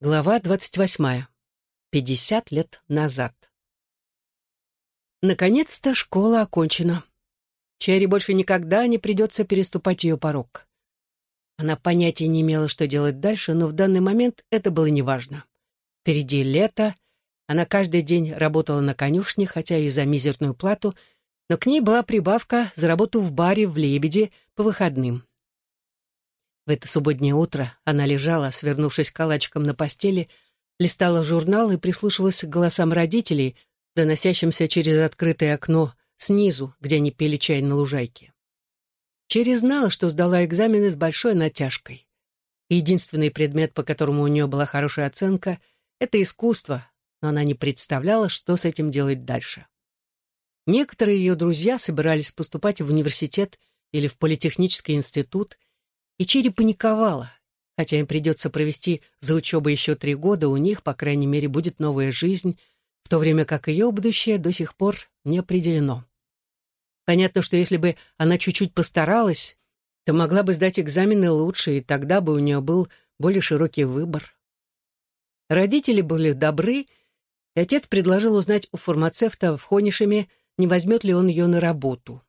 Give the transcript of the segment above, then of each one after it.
Глава двадцать восьмая. Пятьдесят лет назад. Наконец-то школа окончена. Черри больше никогда не придется переступать ее порог. Она понятия не имела, что делать дальше, но в данный момент это было неважно. Впереди лето, она каждый день работала на конюшне, хотя и за мизерную плату, но к ней была прибавка за работу в баре в «Лебеде» по выходным. В это субботнее утро она лежала, свернувшись калачиком на постели, листала журнал и прислушивалась к голосам родителей, доносящимся через открытое окно снизу, где они пели чай на лужайке. Черри знала, что сдала экзамены с большой натяжкой. Единственный предмет, по которому у нее была хорошая оценка, — это искусство, но она не представляла, что с этим делать дальше. Некоторые ее друзья собирались поступать в университет или в политехнический институт, и Черри паниковала. Хотя им придется провести за учебой еще три года, у них, по крайней мере, будет новая жизнь, в то время как ее будущее до сих пор не определено. Понятно, что если бы она чуть-чуть постаралась, то могла бы сдать экзамены лучше, и тогда бы у нее был более широкий выбор. Родители были добры, и отец предложил узнать у фармацевта в Хонишеме, не возьмет ли он ее на работу.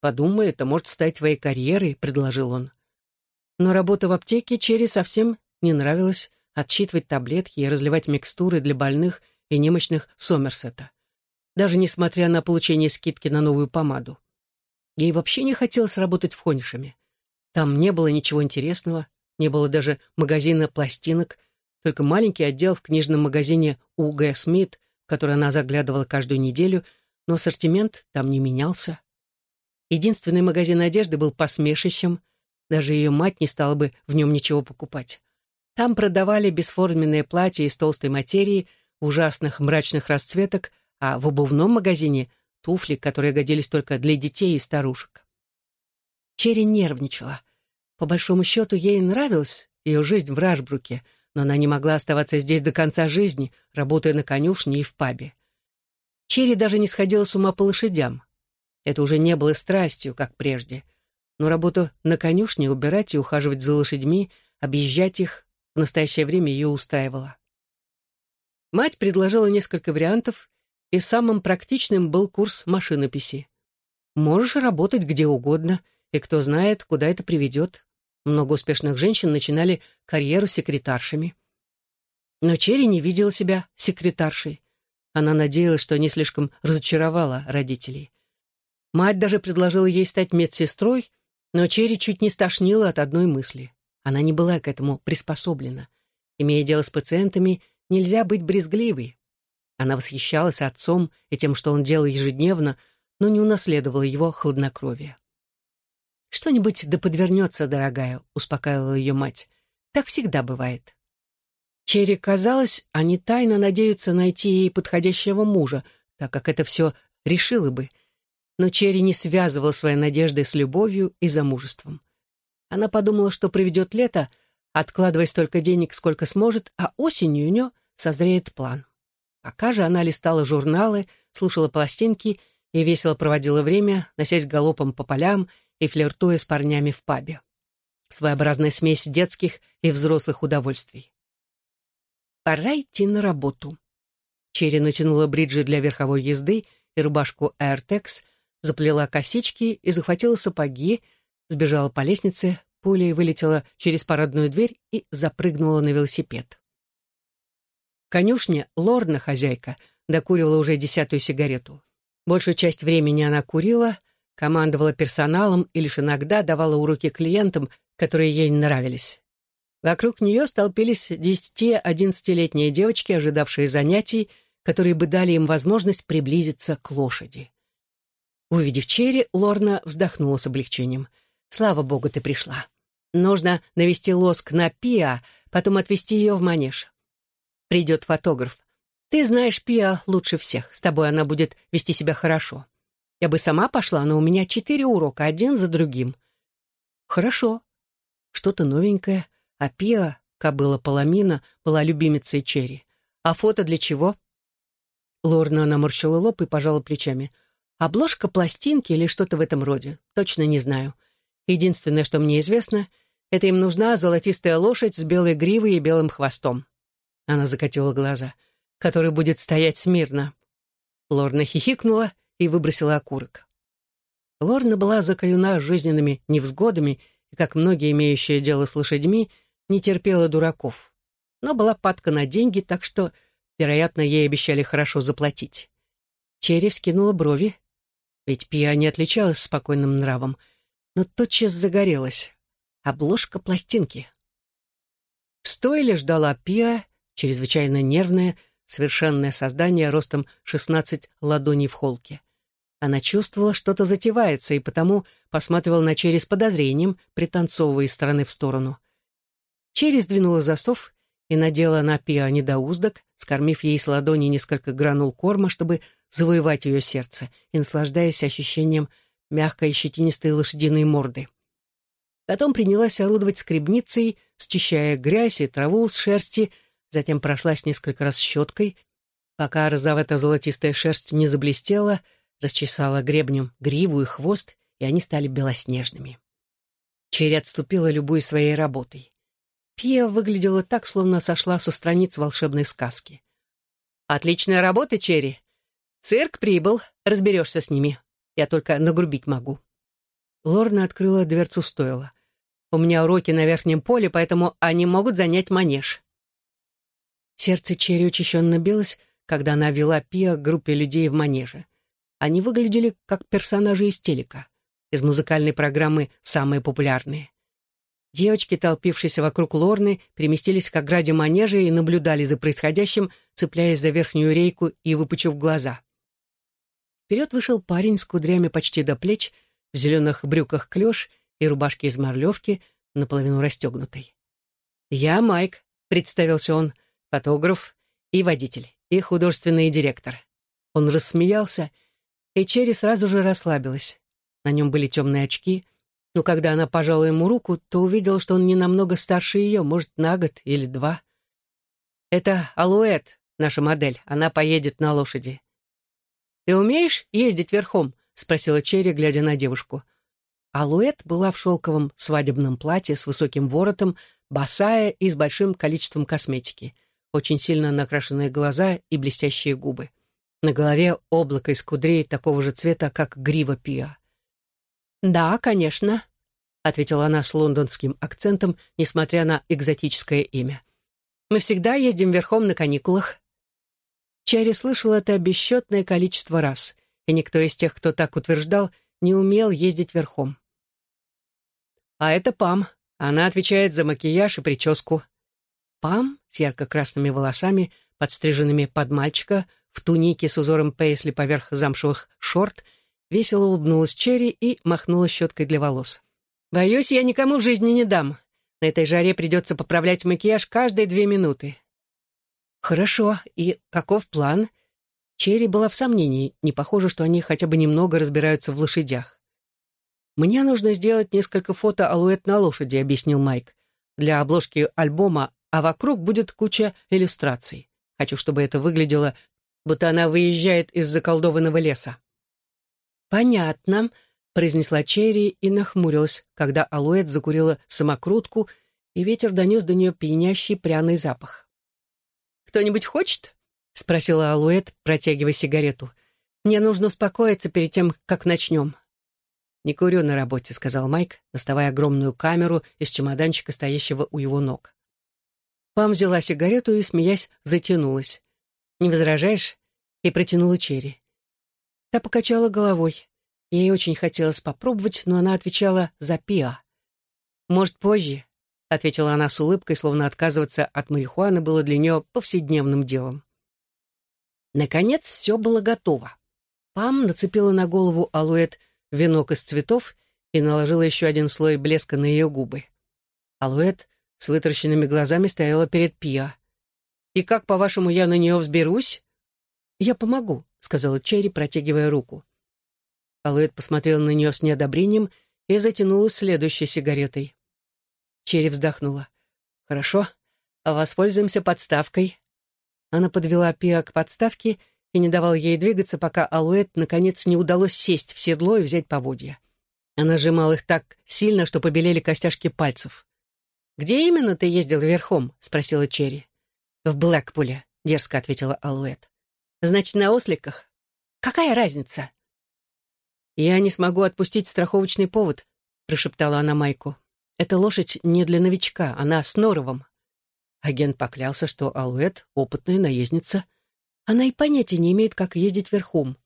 «Подумай, это может стать твоей карьерой», — предложил он. Но работа в аптеке Черри совсем не нравилась отсчитывать таблетки и разливать микстуры для больных и немощных Сомерсета даже несмотря на получение скидки на новую помаду. Ей вообще не хотелось работать в Хонишами. Там не было ничего интересного, не было даже магазина пластинок, только маленький отдел в книжном магазине У.Г. Смит, в который она заглядывала каждую неделю, но ассортимент там не менялся. Единственный магазин одежды был посмешищем, даже ее мать не стала бы в нем ничего покупать. Там продавали бесформенные платья из толстой материи, ужасных мрачных расцветок, а в обувном магазине туфли, которые годились только для детей и старушек. Черри нервничала. По большому счету, ей нравилась ее жизнь в Рашбруке, но она не могла оставаться здесь до конца жизни, работая на конюшне и в пабе. Черри даже не сходила с ума по лошадям. Это уже не было страстью, как прежде. Но работу на конюшне, убирать и ухаживать за лошадьми, объезжать их, в настоящее время ее устраивало. Мать предложила несколько вариантов, и самым практичным был курс машинописи. Можешь работать где угодно, и кто знает, куда это приведет. Много успешных женщин начинали карьеру секретаршами. Но Черри не видела себя секретаршей. Она надеялась, что не слишком разочаровала родителей. Мать даже предложила ей стать медсестрой, но Черри чуть не стошнила от одной мысли. Она не была к этому приспособлена. Имея дело с пациентами, нельзя быть брезгливой. Она восхищалась отцом и тем, что он делал ежедневно, но не унаследовала его хладнокровие. «Что-нибудь да подвернется, дорогая», — успокаивала ее мать. «Так всегда бывает». Черри казалось, они тайно надеются найти ей подходящего мужа, так как это все решило бы. Но Черри не связывала свои надежды с любовью и замужеством. Она подумала, что проведет лето, откладывая столько денег, сколько сможет, а осенью у нее созреет план. Пока же она листала журналы, слушала пластинки и весело проводила время, носясь галопом по полям и флиртуя с парнями в пабе. Своеобразная смесь детских и взрослых удовольствий. Пора идти на работу. Черри натянула бриджи для верховой езды и рубашку AirTex, заплела косички и захватила сапоги, сбежала по лестнице, пулей вылетела через парадную дверь и запрыгнула на велосипед конюшне Лорна, хозяйка, докуривала уже десятую сигарету. Большую часть времени она курила, командовала персоналом и лишь иногда давала уроки клиентам, которые ей нравились. Вокруг нее столпились десяти-одиннадцатилетние девочки, ожидавшие занятий, которые бы дали им возможность приблизиться к лошади. Увидев Черри, Лорна вздохнула с облегчением. «Слава богу, ты пришла. Нужно навести лоск на Пиа, потом отвезти ее в манеж. Придет фотограф. Ты знаешь Пиа лучше всех. С тобой она будет вести себя хорошо. Я бы сама пошла, но у меня четыре урока, один за другим. Хорошо. Что-то новенькое. А Пиа, кобыла Паламина, была любимицей Черри. А фото для чего? Лорна наморщила лоб и пожала плечами. Обложка пластинки или что-то в этом роде. Точно не знаю. Единственное, что мне известно, это им нужна золотистая лошадь с белой гривой и белым хвостом. Она закатила глаза. «Который будет стоять смирно». Лорна хихикнула и выбросила окурок. Лорна была закалена жизненными невзгодами и, как многие имеющие дело с лошадьми, не терпела дураков. Но была падка на деньги, так что, вероятно, ей обещали хорошо заплатить. Черри вскинула брови, ведь Пиа не отличалась спокойным нравом, но тотчас загорелась. Обложка пластинки. В ждала Пиа, чрезвычайно нервное, совершенное создание ростом 16 ладоней в холке. Она чувствовала, что-то затевается, и потому посматривала на Черри с подозрением, пританцовывая из стороны в сторону. Черри сдвинула засов и надела на Пиа недоуздок, скормив ей с ладони несколько гранул корма, чтобы завоевать ее сердце и наслаждаясь ощущением мягкой щетинистой лошадиной морды. Потом принялась орудовать скребницей, счищая грязь и траву с шерсти, затем прошлась несколько раз щеткой, пока розовато-золотистая шерсть не заблестела, расчесала гребнем гриву и хвост, и они стали белоснежными. Черри отступила любой своей работой. Пия выглядела так, словно сошла со страниц волшебной сказки. «Отличная работа, Черри. Цирк прибыл, разберешься с ними. Я только нагрубить могу». Лорна открыла дверцу стойла. «У меня уроки на верхнем поле, поэтому они могут занять манеж». Сердце Черри учащенно билось, когда она вела Пиа к группе людей в манеже. Они выглядели как персонажи из телека, из музыкальной программы «Самые популярные». Девочки, толпившиеся вокруг Лорны, переместились к ограде манежа и наблюдали за происходящим, цепляясь за верхнюю рейку и выпучив глаза. Вперед вышел парень с кудрями почти до плеч, в зеленых брюках клеш и рубашке из морлевки, наполовину расстегнутой. «Я Майк», — представился он, фотограф и водитель, и художественный директор. Он рассмеялся, и Черри сразу же расслабилась. На нем были темные очки, но когда она пожала ему руку, то увидела, что он не намного старше ее, может, на год или два. «Это Алуэт, наша модель. Она поедет на лошади». «Ты умеешь ездить верхом?» — спросила Черри, глядя на девушку. Алуэт была в шелковом свадебном платье с высоким воротом, босая и с большим количеством косметики, очень сильно накрашенные глаза и блестящие губы. На голове облако из кудрей такого же цвета, как грива пиа. «Да, конечно», — ответила она с лондонским акцентом, несмотря на экзотическое имя. «Мы всегда ездим верхом на каникулах». Черри слышал это бесчетное количество раз, и никто из тех, кто так утверждал, не умел ездить верхом. А это Пам. Она отвечает за макияж и прическу. Пам с ярко-красными волосами, подстриженными под мальчика, в тунике с узором пейсли поверх замшевых шорт — Весело улыбнулась Черри и махнула щеткой для волос. «Боюсь, я никому жизни не дам. На этой жаре придется поправлять макияж каждые две минуты». «Хорошо. И каков план?» Черри была в сомнении. Не похоже, что они хотя бы немного разбираются в лошадях. «Мне нужно сделать несколько фото алуэт на лошади», — объяснил Майк. «Для обложки альбома, а вокруг будет куча иллюстраций. Хочу, чтобы это выглядело, будто она выезжает из заколдованного леса». «Понятно», — произнесла Черри и нахмурилась, когда Алуэт закурила самокрутку, и ветер донес до нее пьянящий пряный запах. «Кто-нибудь хочет?» — спросила Алуэт, протягивая сигарету. «Мне нужно успокоиться перед тем, как начнем». «Не курю на работе», — сказал Майк, доставая огромную камеру из чемоданчика, стоящего у его ног. Пам взяла сигарету и, смеясь, затянулась. «Не возражаешь?» и протянула Черри. Та покачала головой. Ей очень хотелось попробовать, но она отвечала за пиа. «Может, позже», — ответила она с улыбкой, словно отказываться от марихуаны было для нее повседневным делом. Наконец, все было готово. Пам нацепила на голову алуэт венок из цветов и наложила еще один слой блеска на ее губы. Алуэт с вытаращенными глазами стояла перед Пиа. «И как, по-вашему, я на нее взберусь?» «Я помогу», — сказала Черри, протягивая руку. Алуэт посмотрел на нее с неодобрением и затянулась следующей сигаретой. Черри вздохнула. «Хорошо, воспользуемся подставкой». Она подвела Пиа к подставке и не давала ей двигаться, пока Алуэт, наконец, не удалось сесть в седло и взять поводья. Она сжимала их так сильно, что побелели костяшки пальцев. «Где именно ты ездил верхом?» — спросила Черри. «В Блэкпуле», — дерзко ответила Алуэт. «Значит, на осликах? Какая разница?» «Я не смогу отпустить страховочный повод», — прошептала она Майку. «Эта лошадь не для новичка, она с норовом». Агент поклялся, что Алуэт — опытная наездница. Она и понятия не имеет, как ездить верхом.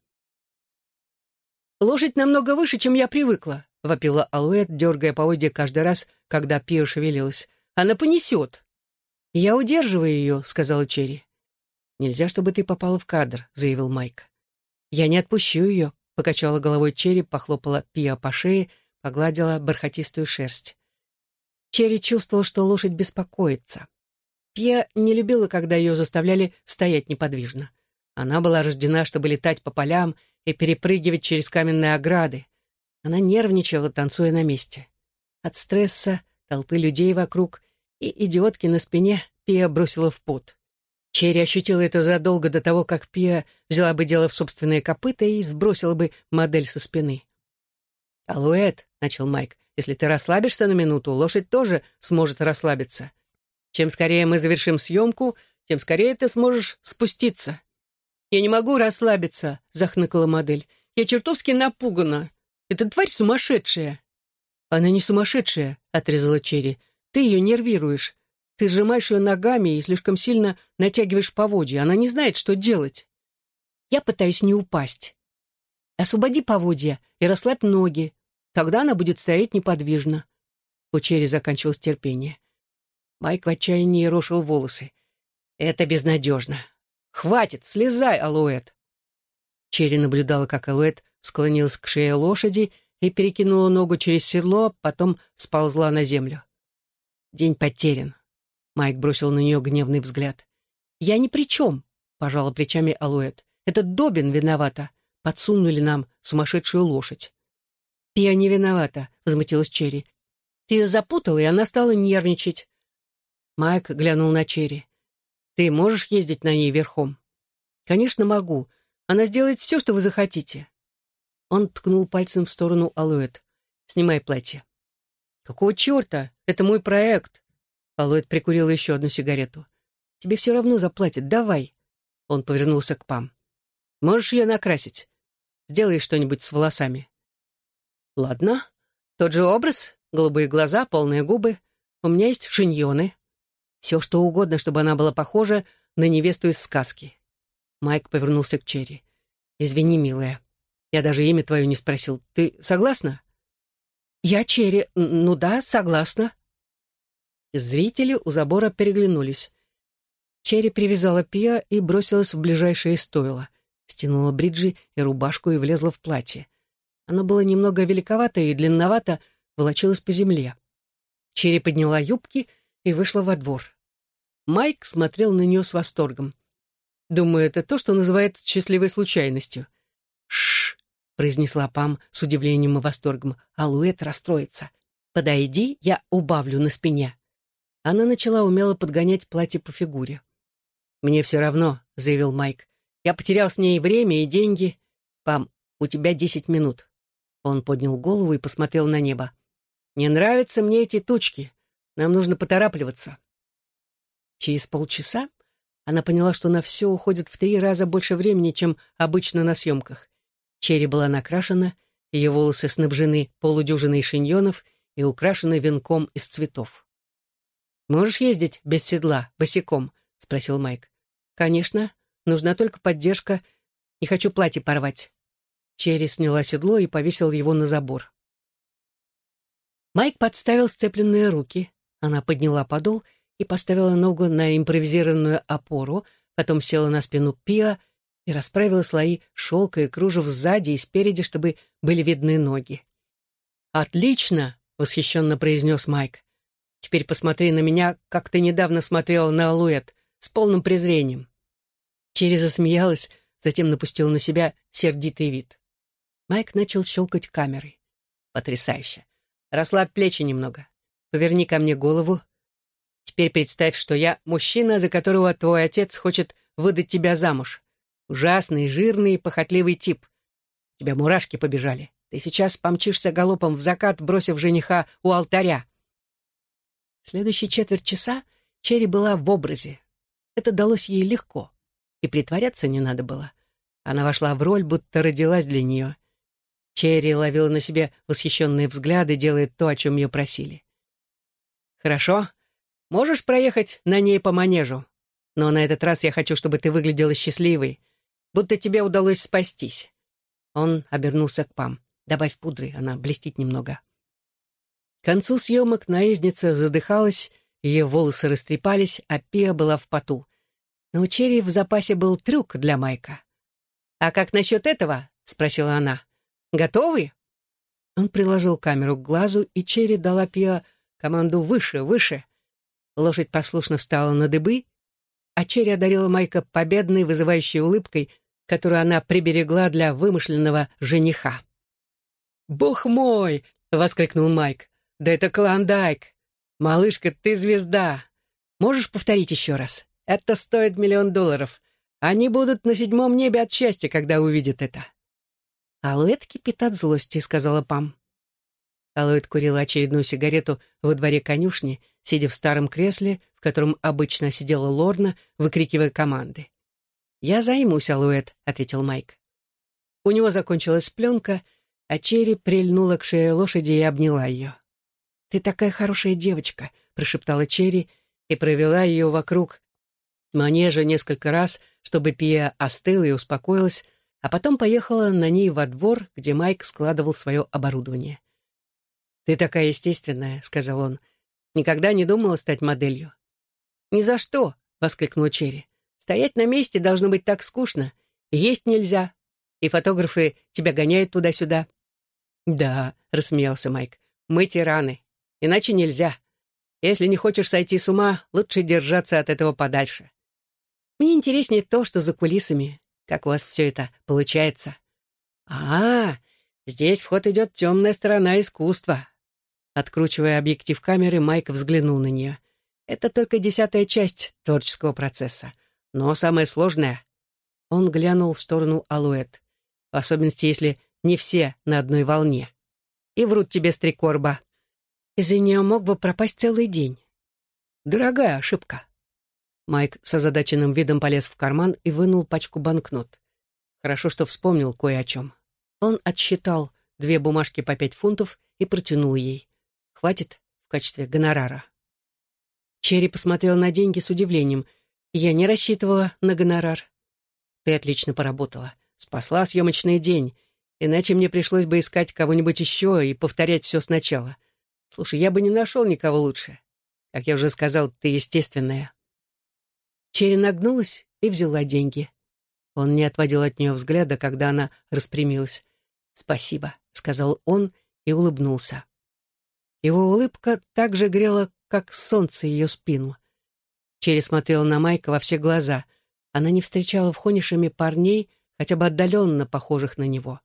«Лошадь намного выше, чем я привыкла», — вопила Алуэт, дергая поводья каждый раз, когда Пио шевелилась. «Она понесет». «Я удерживаю ее», — сказала Черри. «Нельзя, чтобы ты попала в кадр», — заявил Майк. «Я не отпущу ее», — покачала головой Черри, похлопала Пиа по шее, погладила бархатистую шерсть. Черри чувствовал, что лошадь беспокоится. Пия не любила, когда ее заставляли стоять неподвижно. Она была рождена, чтобы летать по полям и перепрыгивать через каменные ограды. Она нервничала, танцуя на месте. От стресса, толпы людей вокруг и идиотки на спине Пия бросила в пот. Черри ощутила это задолго до того, как Пия взяла бы дело в собственные копыта и сбросила бы модель со спины. «Алуэт», — начал Майк, — «если ты расслабишься на минуту, лошадь тоже сможет расслабиться. Чем скорее мы завершим съемку, тем скорее ты сможешь спуститься». «Я не могу расслабиться», — захныкала модель. «Я чертовски напугана. Эта тварь сумасшедшая». «Она не сумасшедшая», — отрезала Черри. «Ты ее нервируешь. Ты сжимаешь ее ногами и слишком сильно натягиваешь поводья. Она не знает, что делать. Я пытаюсь не упасть. Освободи поводья и расслабь ноги. Тогда она будет стоять неподвижно». У Черри заканчивалось терпение. Майк в отчаянии рошил волосы. «Это безнадежно. Хватит, слезай, Алуэт!» Черри наблюдала, как Алуэт склонилась к шее лошади и перекинула ногу через седло, потом сползла на землю. День потерян. Майк бросил на нее гневный взгляд. «Я ни при чем», — пожала плечами Алуэт. «Это Добин виновата. Подсунули нам сумасшедшую лошадь». «Я не виновата», — возмутилась Черри. «Ты ее запутала, и она стала нервничать. Майк глянул на Черри. «Ты можешь ездить на ней верхом?» «Конечно, могу. Она сделает все, что вы захотите». Он ткнул пальцем в сторону Алуэт. «Снимай платье». «Какого черта? Это мой проект!» Алуэт прикурил еще одну сигарету. «Тебе все равно заплатят. Давай!» Он повернулся к Пам. «Можешь ее накрасить? Сделай что-нибудь с волосами». «Ладно. Тот же образ, голубые глаза, полные губы. У меня есть шиньоны». Все, что угодно, чтобы она была похожа на невесту из сказки. Майк повернулся к Черри. «Извини, милая, я даже имя твое не спросил. Ты согласна?» «Я Черри. Ну да, согласна». Зрители у забора переглянулись. Черри привязала Пиа и бросилась в ближайшее стойло. Стянула бриджи и рубашку и влезла в платье. Оно было немного великовато и длинновато, волочилось по земле. Черри подняла юбки и вышла во двор. Майк смотрел на нее с восторгом. «Думаю, это то, что называют счастливой случайностью». «Шш!» — произнесла Пам с удивлением и восторгом. «Алуэт расстроится. Подойди, я убавлю на спине». Она начала умело подгонять платье по фигуре. «Мне все равно», — заявил Майк. «Я потерял с ней время и деньги. Пам, у тебя десять минут». Он поднял голову и посмотрел на небо. «Не нравятся мне эти тучки. Нам нужно поторапливаться». Через полчаса она поняла, что на все уходит в три раза больше времени, чем обычно на съемках. Черри была накрашена, ее волосы снабжены полудюжиной шиньонов и украшены венком из цветов. «Можешь ездить без седла, босиком?» — спросил Майк. «Конечно. Нужна только поддержка. Не хочу платье порвать». Черри сняла седло и повесила его на забор. Майк подставил сцепленные руки. Она подняла подол — и поставила ногу на импровизированную опору, потом села на спину Пиа и расправила слои шелка и кружев сзади и спереди, чтобы были видны ноги. «Отлично!» — восхищенно произнес Майк. «Теперь посмотри на меня, как ты недавно смотрел на Алуэт, с полным презрением». Черри засмеялась, затем напустила на себя сердитый вид. Майк начал щелкать камерой. «Потрясающе! Расслабь плечи немного. Поверни ко мне голову, Теперь представь, что я мужчина, за которого твой отец хочет выдать тебя замуж. Ужасный, жирный, похотливый тип. У тебя мурашки побежали. Ты сейчас помчишься галопом в закат, бросив жениха у алтаря. Следующие четверть часа Черри была в образе. это далось ей легко, и притворяться не надо было. Она вошла в роль, будто родилась для нее. Черри ловила на себе восхищенные взгляды, делая то, о чем ее просили. «Хорошо. Можешь проехать на ней по манежу? Но на этот раз я хочу, чтобы ты выглядела счастливой, будто тебе удалось спастись». Он обернулся к Пам. «Добавь пудры, она блестит немного». К концу съемок наездница задыхалась, ее волосы растрепались, а Пия была в поту. Но у Черри в запасе был трюк для Майка. «А как насчет этого?» — спросила она. Готовы?» Он приложил камеру к глазу, и Черри дала Пиа команду «выше, выше». Лошадь послушно встала на дыбы, а Черри одарила Майка победной, вызывающей улыбкой, которую она приберегла для вымышленного жениха. «Бог мой!» — воскликнул Майк. «Да это Клондайк! Малышка, ты звезда! Можешь повторить еще раз? Это стоит миллион долларов. Они будут на седьмом небе от счастья, когда увидят это». «Алуэт кипит от злости», — сказала Пам. Алуэт курила очередную сигарету во дворе конюшни, сидя в старом кресле, в котором обычно сидела Лорна, выкрикивая команды. «Я займусь, Алуэт», — ответил Майк. У него закончилась пленка, а Черри прильнула к шее лошади и обняла ее. «Ты такая хорошая девочка», — прошептала Черри и провела ее вокруг манежа несколько раз, чтобы Пия остыла и успокоилась, а потом поехала на ней во двор, где Майк складывал свое оборудование. «Ты такая естественная», — сказал он. «Никогда не думала стать моделью». «Ни за что», — воскликнул Черри. «Стоять на месте должно быть так скучно. Есть нельзя. И фотографы тебя гоняют туда-сюда». «Да», — рассмеялся Майк, — «мы тираны. Иначе нельзя. Если не хочешь сойти с ума, лучше держаться от этого подальше. Мне интереснее то, что за кулисами. Как у вас все это получается? А, здесь в ход идет темная сторона искусства. Откручивая объектив камеры, Майк взглянул на нее. Это только десятая часть творческого процесса. Но самое сложное... Он глянул в сторону Алуэт. В особенности, если не все на одной волне. И врут тебе стрекорба. Из-за нее мог бы пропасть целый день. Дорогая ошибка. Майк с озадаченным видом полез в карман и вынул пачку банкнот. Хорошо, что вспомнил кое о чем. Он отсчитал две бумажки по пять фунтов и протянул ей. Хватит в качестве гонорара. Черри посмотрел на деньги с удивлением. Я не рассчитывала на гонорар. Ты отлично поработала. Спасла съемочный день. Иначе мне пришлось бы искать кого-нибудь еще и повторять все сначала. Слушай, я бы не нашел никого лучше. Как я уже сказал, ты естественная. Черри нагнулась и взяла деньги. Он не отводил от нее взгляда, когда она распрямилась. «Спасибо», — сказал он и улыбнулся. Его улыбка так же грела, как солнце ее спину. Черри смотрела на Майка во все глаза. Она не встречала в Хонишеме парней, хотя бы отдаленно похожих на него.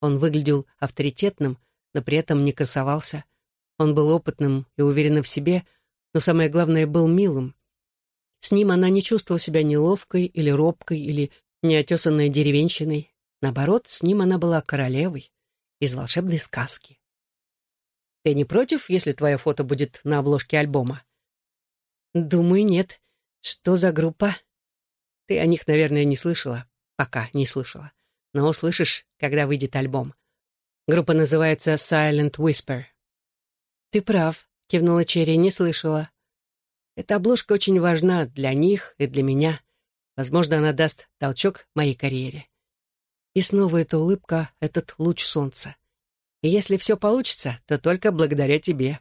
Он выглядел авторитетным, но при этом не красовался. Он был опытным и уверенным в себе, но самое главное, был милым. С ним она не чувствовала себя неловкой или робкой или неотесанной деревенщиной. Наоборот, с ним она была королевой из волшебной сказки. «Ты не против, если твое фото будет на обложке альбома?» «Думаю, нет. Что за группа?» «Ты о них, наверное, не слышала. Пока не слышала. Но услышишь, когда выйдет альбом. Группа называется Silent Whisper». «Ты прав», — кивнула Черри, — «не слышала». Эта обложка очень важна для них и для меня. Возможно, она даст толчок моей карьере. И снова эта улыбка, этот луч солнца. И если все получится, то только благодаря тебе.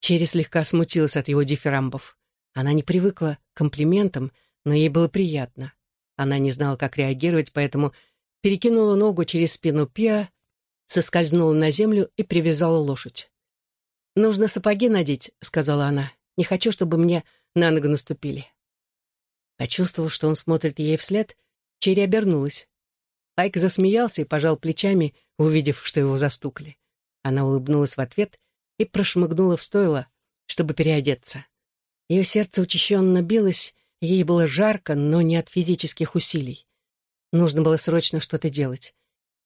Черри слегка смутилась от его дифирамбов. Она не привыкла к комплиментам, но ей было приятно. Она не знала, как реагировать, поэтому перекинула ногу через спину Пиа, соскользнула на землю и привязала лошадь. «Нужно сапоги надеть», — сказала она. Не хочу, чтобы мне на ногу наступили». Почувствовав, что он смотрит ей вслед, Черри обернулась. Пайк засмеялся и пожал плечами, увидев, что его застукали. Она улыбнулась в ответ и прошмыгнула в стойло, чтобы переодеться. Ее сердце учащенно билось, ей было жарко, но не от физических усилий. Нужно было срочно что-то делать.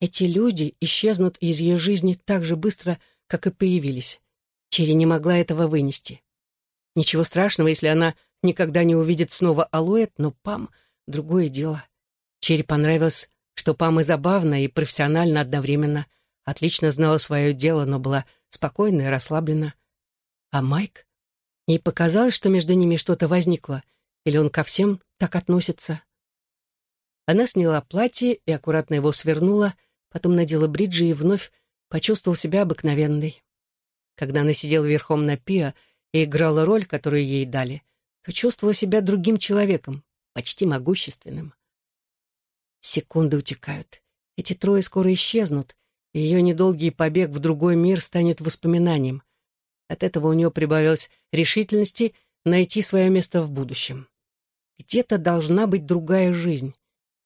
Эти люди исчезнут из ее жизни так же быстро, как и появились. Черри не могла этого вынести. Ничего страшного, если она никогда не увидит снова Алуэт, но Пам — другое дело. Черри понравилось, что Пам и забавно, и профессионально одновременно. Отлично знала свое дело, но была спокойна и расслаблена. А Майк? Ей показалось, что между ними что-то возникло, или он ко всем так относится. Она сняла платье и аккуратно его свернула, потом надела бриджи и вновь почувствовал себя обыкновенной. Когда она сидела верхом на Пиа и играла роль, которую ей дали, то чувствовала себя другим человеком, почти могущественным. Секунды утекают. Эти трое скоро исчезнут, и ее недолгий побег в другой мир станет воспоминанием. От этого у нее прибавилось решительности найти свое место в будущем. Где-то должна быть другая жизнь.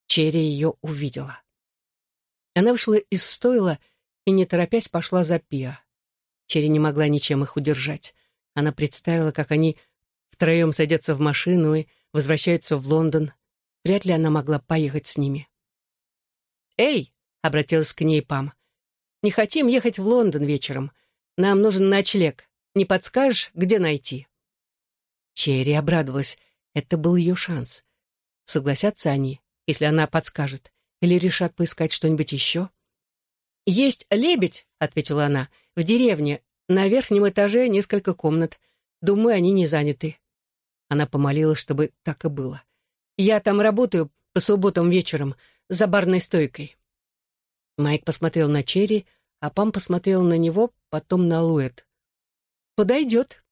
Черри ее увидела. Она вышла из стойла и, не торопясь, пошла за Пиа. Черри не могла ничем их удержать. Она представила, как они втроем садятся в машину и возвращаются в Лондон. Вряд ли она могла поехать с ними. «Эй!» — обратилась к ней Пам. «Не хотим ехать в Лондон вечером. Нам нужен ночлег. Не подскажешь, где найти?» Черри обрадовалась. Это был ее шанс. Согласятся они, если она подскажет, или решат поискать что-нибудь еще? «Есть лебедь», — ответила она, — «в деревне. На верхнем этаже несколько комнат. Думаю, они не заняты». Она помолилась, чтобы так и было. «Я там работаю по субботам вечером, за барной стойкой». Майк посмотрел на Черри, а Пам посмотрел на него, потом на Луэт. «Подойдет.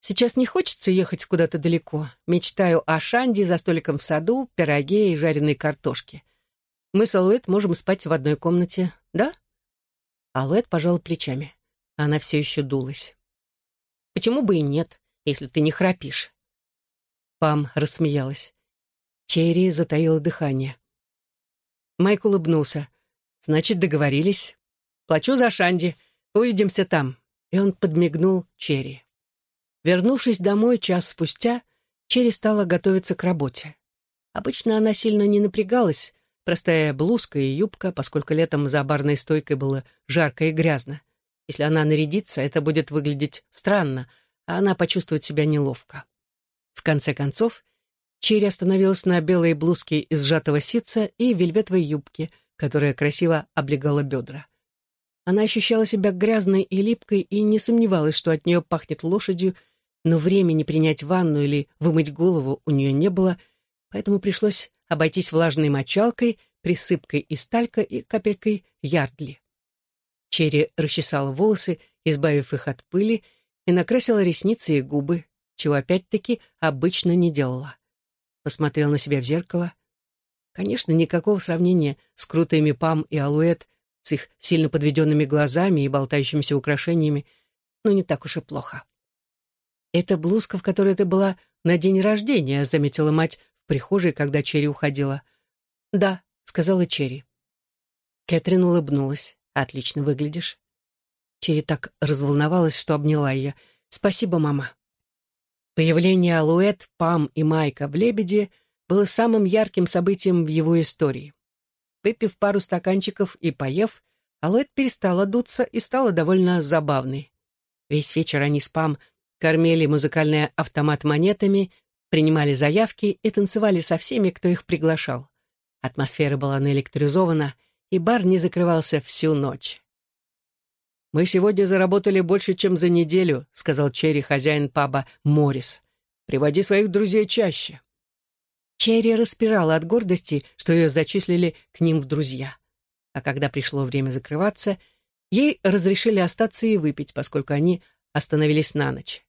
Сейчас не хочется ехать куда-то далеко. Мечтаю о Шанде за столиком в саду, пироге и жареной картошке. Мы с Алуэт можем спать в одной комнате, да?» Алуэт пожал плечами. Она все еще дулась. «Почему бы и нет, если ты не храпишь?» Пам рассмеялась. Черри затаила дыхание. Майк улыбнулся. «Значит, договорились. Плачу за Шанди. Увидимся там». И он подмигнул Черри. Вернувшись домой час спустя, Черри стала готовиться к работе. Обычно она сильно не напрягалась, простая блузка и юбка, поскольку летом за барной стойкой было жарко и грязно. Если она нарядится, это будет выглядеть странно, а она почувствует себя неловко. В конце концов, Черри остановилась на белой блузке из сжатого ситца и вельветовой юбке, которая красиво облегала бедра. Она ощущала себя грязной и липкой и не сомневалась, что от нее пахнет лошадью, но времени принять ванну или вымыть голову у нее не было, поэтому пришлось обойтись влажной мочалкой, присыпкой из талька и капелькой ярдли. Черри расчесала волосы, избавив их от пыли, и накрасила ресницы и губы, чего опять-таки обычно не делала посмотрел на себя в зеркало. Конечно, никакого сравнения с крутыми Пам и Алуэт, с их сильно подведенными глазами и болтающимися украшениями, но не так уж и плохо. «Это блузка, в которой ты была на день рождения», — заметила мать в прихожей, когда Черри уходила. «Да», — сказала Черри. Кэтрин улыбнулась. «Отлично выглядишь». Черри так разволновалась, что обняла ее. «Спасибо, мама». Появление Алуэт, Пам и Майка в «Лебеде» было самым ярким событием в его истории. Выпив пару стаканчиков и поев, Алуэт перестала дуться и стала довольно забавной. Весь вечер они с Пам кормили музыкальный автомат монетами, принимали заявки и танцевали со всеми, кто их приглашал. Атмосфера была наэлектризована, и бар не закрывался всю ночь. «Мы сегодня заработали больше, чем за неделю», — сказал Черри, хозяин паба Моррис. «Приводи своих друзей чаще». Черри распирала от гордости, что ее зачислили к ним в друзья. А когда пришло время закрываться, ей разрешили остаться и выпить, поскольку они остановились на ночь.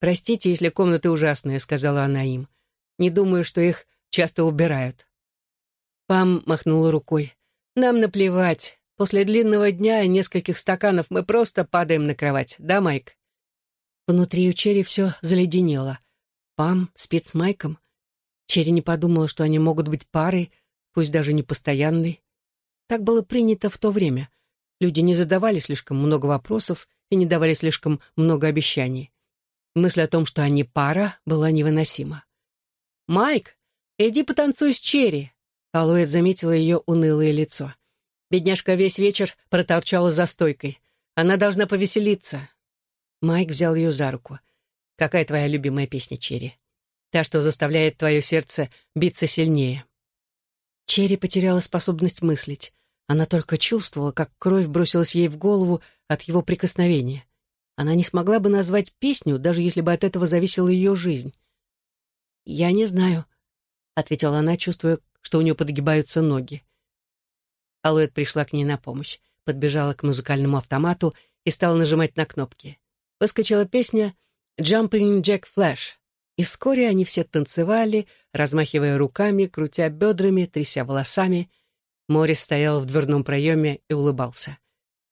«Простите, если комнаты ужасные», — сказала она им. «Не думаю, что их часто убирают». Пам махнула рукой. «Нам наплевать. После длинного дня и нескольких стаканов мы просто падаем на кровать, да, Майк?» Внутри у Черри все заледенело. Пам спит с Майком. Черри не подумала, что они могут быть парой, пусть даже не постоянной. Так было принято в то время. Люди не задавали слишком много вопросов и не давали слишком много обещаний. Мысль о том, что они пара, была невыносима. «Майк, иди потанцуй с Черри!» Алоэт заметила ее унылое лицо. Бедняжка весь вечер проторчала за стойкой. Она должна повеселиться. Майк взял ее за руку. «Какая твоя любимая песня, Черри?» Та, что заставляет твое сердце биться сильнее. Черри потеряла способность мыслить. Она только чувствовала, как кровь бросилась ей в голову от его прикосновения. Она не смогла бы назвать песню, даже если бы от этого зависела ее жизнь. «Я не знаю», — ответила она, чувствуя, что у нее подгибаются ноги. Алуэт пришла к ней на помощь, подбежала к музыкальному автомату и стала нажимать на кнопки. Выскочила песня «Jumping Jack Flash», и вскоре они все танцевали, размахивая руками, крутя бедрами, тряся волосами. Морис стоял в дверном проеме и улыбался.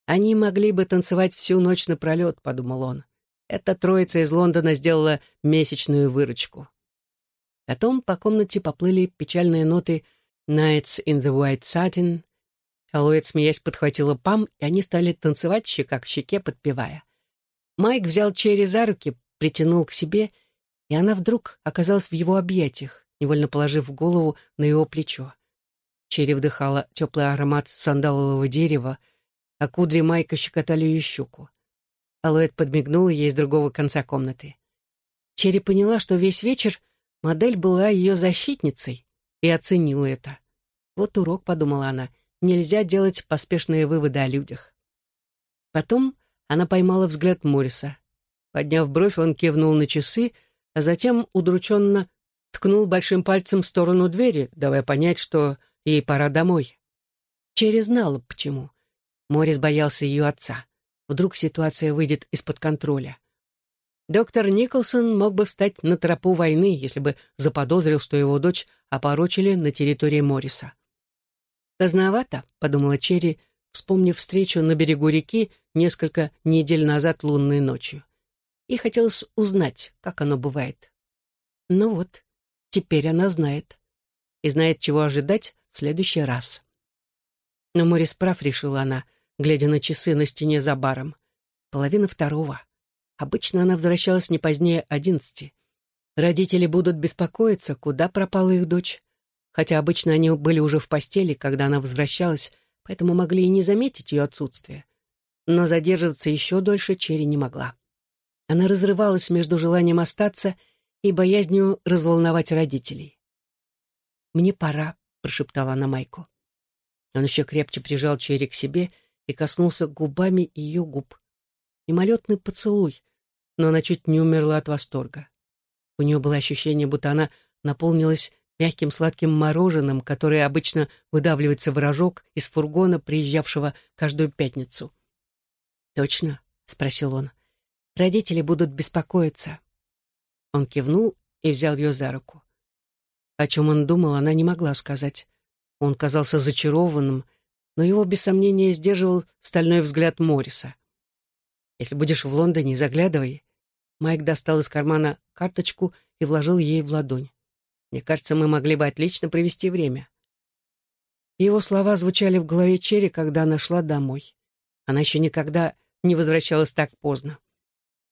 «Они могли бы танцевать всю ночь напролет», — подумал он. Эта троица из Лондона сделала месячную выручку. Потом по комнате поплыли печальные ноты «Nights in the White Satin». Алоэт, смеясь, подхватила Пам, и они стали танцевать щека к щеке, подпевая. Майк взял Черри за руки, притянул к себе, и она вдруг оказалась в его объятиях, невольно положив голову на его плечо. Черри вдыхала теплый аромат сандалового дерева, а кудри Майка щекотали ее щеку. Алоэт подмигнула ей с другого конца комнаты. Черри поняла, что весь вечер модель была ее защитницей, и оценила это. Вот урок, подумала она, нельзя делать поспешные выводы о людях. Потом она поймала взгляд Морриса. Подняв бровь, он кивнул на часы, а затем удрученно ткнул большим пальцем в сторону двери, давая понять, что ей пора домой. Черри знала, почему. Моррис боялся ее отца. Вдруг ситуация выйдет из-под контроля. Доктор Николсон мог бы встать на тропу войны, если бы заподозрил, что его дочь опорочили на территории Морриса. «Поздновато», — подумала Черри, вспомнив встречу на берегу реки несколько недель назад лунной ночью. И хотелось узнать, как оно бывает. Ну вот, теперь она знает. И знает, чего ожидать в следующий раз. Но Морис прав, решила она, глядя на часы на стене за баром. Половина второго. Обычно она возвращалась не позднее одиннадцати. Родители будут беспокоиться, куда пропала их дочь. Хотя обычно они были уже в постели, когда она возвращалась, поэтому могли и не заметить ее отсутствие. Но задерживаться еще дольше Черри не могла. Она разрывалась между желанием остаться и боязнью разволновать родителей. «Мне пора», — прошептала она Майку. Он еще крепче прижал Черри к себе и коснулся губами ее губ. Мимолетный поцелуй, но она чуть не умерла от восторга. У нее было ощущение, будто она наполнилась мягким сладким мороженым, которое обычно выдавливается в рожок из фургона, приезжавшего каждую пятницу. «Точно?» — спросил он. «Родители будут беспокоиться». Он кивнул и взял ее за руку. О чем он думал, она не могла сказать. Он казался зачарованным, но его без сомнения сдерживал стальной взгляд Морриса. «Если будешь в Лондоне, заглядывай». Майк достал из кармана карточку и вложил ей в ладонь. «Мне кажется, мы могли бы отлично провести время». Его слова звучали в голове Черри, когда она шла домой. Она еще никогда не возвращалась так поздно.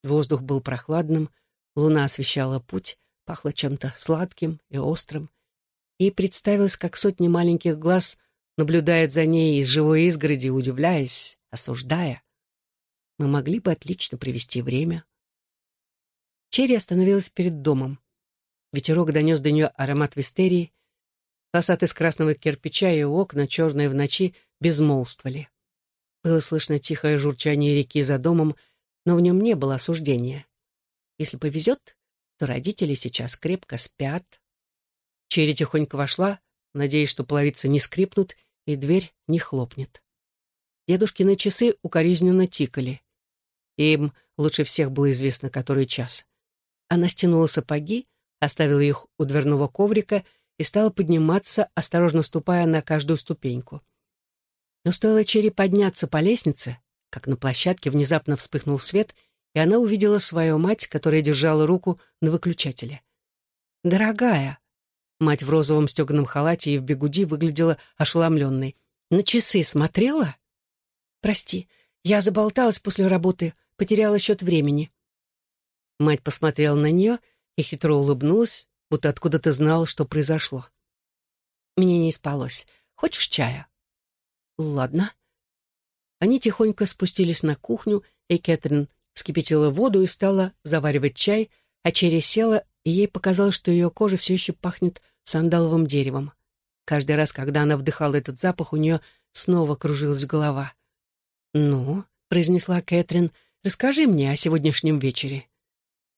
Воздух был прохладным, луна освещала путь, пахло чем-то сладким и острым. Ей представилось, как сотни маленьких глаз наблюдает за ней из живой изгороди, удивляясь, осуждая. Мы могли бы отлично провести время. Черри остановилась перед домом. Ветерок донес до нее аромат вистерии. Фасад из красного кирпича и окна, черные в ночи, безмолвствовали. Было слышно тихое журчание реки за домом, но в нем не было осуждения. Если повезет, то родители сейчас крепко спят. Черри тихонько вошла, надеясь, что половицы не скрипнут и дверь не хлопнет. Дедушкины часы укоризненно тикали. Им лучше всех было известно, который час. Она стянула сапоги, оставила их у дверного коврика и стала подниматься, осторожно ступая на каждую ступеньку. Но стоило Черри подняться по лестнице, как на площадке внезапно вспыхнул свет, и она увидела свою мать, которая держала руку на выключателе. «Дорогая!» Мать в розовом стеганом халате и в бегуди выглядела ошеломленной. «На часы смотрела?» «Прости, я заболталась после работы, потеряла счет времени». Мать посмотрела на нее и хитро улыбнулась, будто откуда-то знала, что произошло. «Мне не спалось. Хочешь чая?» «Ладно». Они тихонько спустились на кухню, и Кэтрин вскипятила воду и стала заваривать чай, а Черри села и ей показалось, что ее кожа все еще пахнет сандаловым деревом. Каждый раз, когда она вдыхала этот запах, у нее снова кружилась голова. «Ну», — произнесла Кэтрин, — «расскажи мне о сегодняшнем вечере».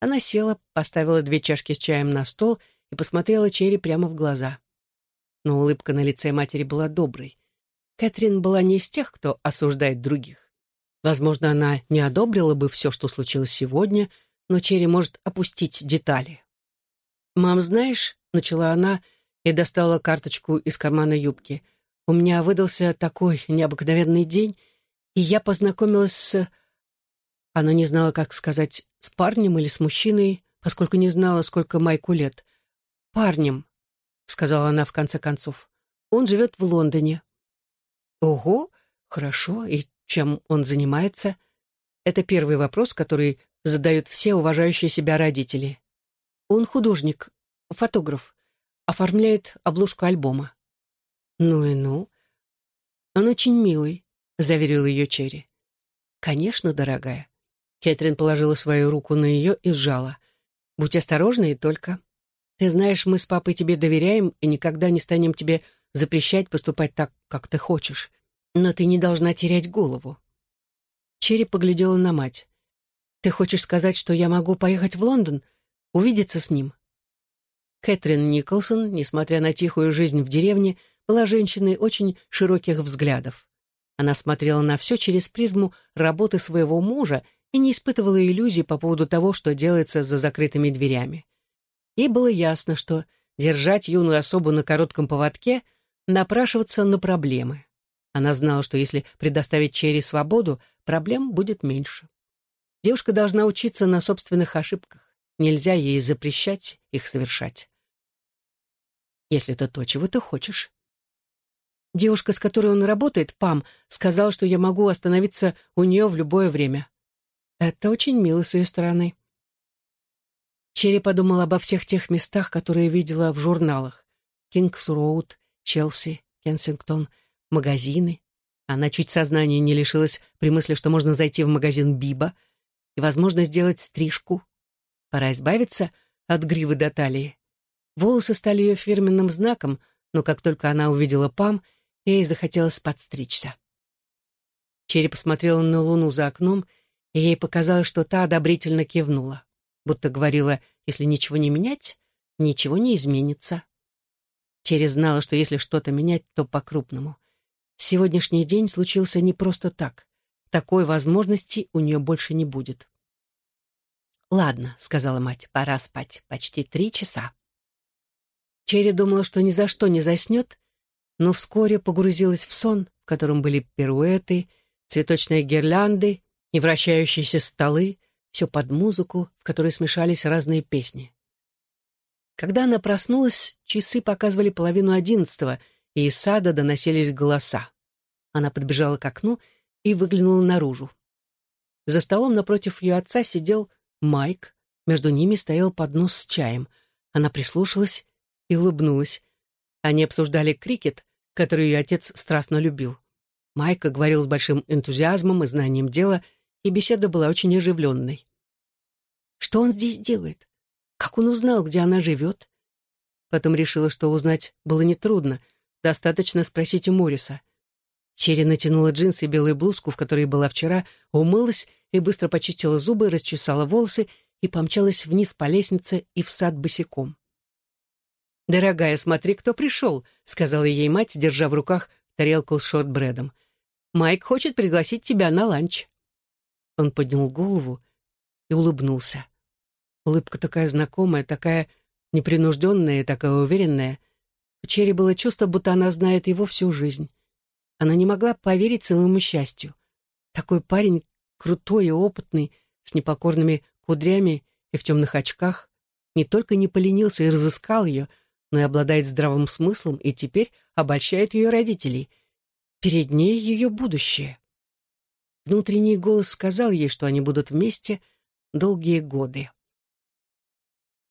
Она села, поставила две чашки с чаем на стол и посмотрела Черри прямо в глаза. Но улыбка на лице матери была доброй. Кэтрин была не из тех, кто осуждает других. Возможно, она не одобрила бы все, что случилось сегодня, но Черри может опустить детали. «Мам, знаешь», — начала она и достала карточку из кармана юбки, «у меня выдался такой необыкновенный день, и я познакомилась с...» Она не знала, как сказать, с парнем или с мужчиной, поскольку не знала, сколько Майку лет. «Парнем», — сказала она в конце концов. «Он живет в Лондоне». «Ого, хорошо. И чем он занимается?» Это первый вопрос, который задают все уважающие себя родители. Он художник, фотограф, оформляет обложку альбома. «Ну и ну». «Он очень милый», — заверил ее Черри. «Конечно, дорогая». Кэтрин положила свою руку на ее и сжала. «Будь осторожна и только. Ты знаешь, мы с папой тебе доверяем и никогда не станем тебе запрещать поступать так, как ты хочешь. Но ты не должна терять голову». Черри поглядела на мать. «Ты хочешь сказать, что я могу поехать в Лондон, увидеться с ним?» Кэтрин Николсон, несмотря на тихую жизнь в деревне, была женщиной очень широких взглядов. Она смотрела на все через призму работы своего мужа и не испытывала иллюзий по поводу того, что делается за закрытыми дверями. Ей было ясно, что держать юную особу на коротком поводке — напрашиваться на проблемы. Она знала, что если предоставить Черри свободу, проблем будет меньше. Девушка должна учиться на собственных ошибках. Нельзя ей запрещать их совершать. Если это то, чего ты хочешь. Девушка, с которой он работает, Пам, сказала, что я могу остановиться у нее в любое время. Это очень мило с ее стороны. Черри подумала обо всех тех местах, которые видела в журналах. Кингс-Роуд, Челси, Кенсингтон, магазины. Она чуть сознания не лишилась при мысли, что можно зайти в магазин Биба и, возможно, сделать стрижку. Пора избавиться от гривы до талии. Волосы стали ее фирменным знаком, но как только она увидела Пам, ей захотелось подстричься. Черри посмотрела на луну за окном — и ей показалось, что та одобрительно кивнула, будто говорила, если ничего не менять, ничего не изменится. Черри знала, что если что-то менять, то по-крупному. Сегодняшний день случился не просто так. Такой возможности у нее больше не будет. «Ладно», — сказала мать, — «пора спать. Почти три часа». Черри думала, что ни за что не заснет, но вскоре погрузилась в сон, в котором были пируэты, цветочные гирлянды и вращающиеся столы, все под музыку, в которой смешались разные песни. Когда она проснулась, часы показывали половину одиннадцатого, и из сада доносились голоса. Она подбежала к окну и выглянула наружу. За столом напротив ее отца сидел Майк, между ними стоял поднос с чаем. Она прислушалась и улыбнулась. Они обсуждали крикет, который ее отец страстно любил. Майк говорил с большим энтузиазмом и знанием дела — и беседа была очень оживленной. Что он здесь делает? Как он узнал, где она живет? Потом решила, что узнать было нетрудно, достаточно спросить у Мориса. Черри натянула джинсы и белую блузку, в которой была вчера, умылась и быстро почистила зубы, расчесала волосы и помчалась вниз по лестнице и в сад босиком. «Дорогая, смотри, кто пришел», — сказала ей мать, держа в руках тарелку с шортбредом. «Майк хочет пригласить тебя на ланч». Он поднял голову и улыбнулся. Улыбка такая знакомая, такая непринужденная, такая уверенная. У Черри было чувство, будто она знает его всю жизнь. Она не могла поверить своему счастью. Такой парень, крутой и опытный, с непокорными кудрями и в темных очках, не только не поленился и разыскал ее, но и обладает здравым смыслом и теперь обольщает ее родителей. Перед ней ее будущее. Внутренний голос сказал ей, что они будут вместе долгие годы.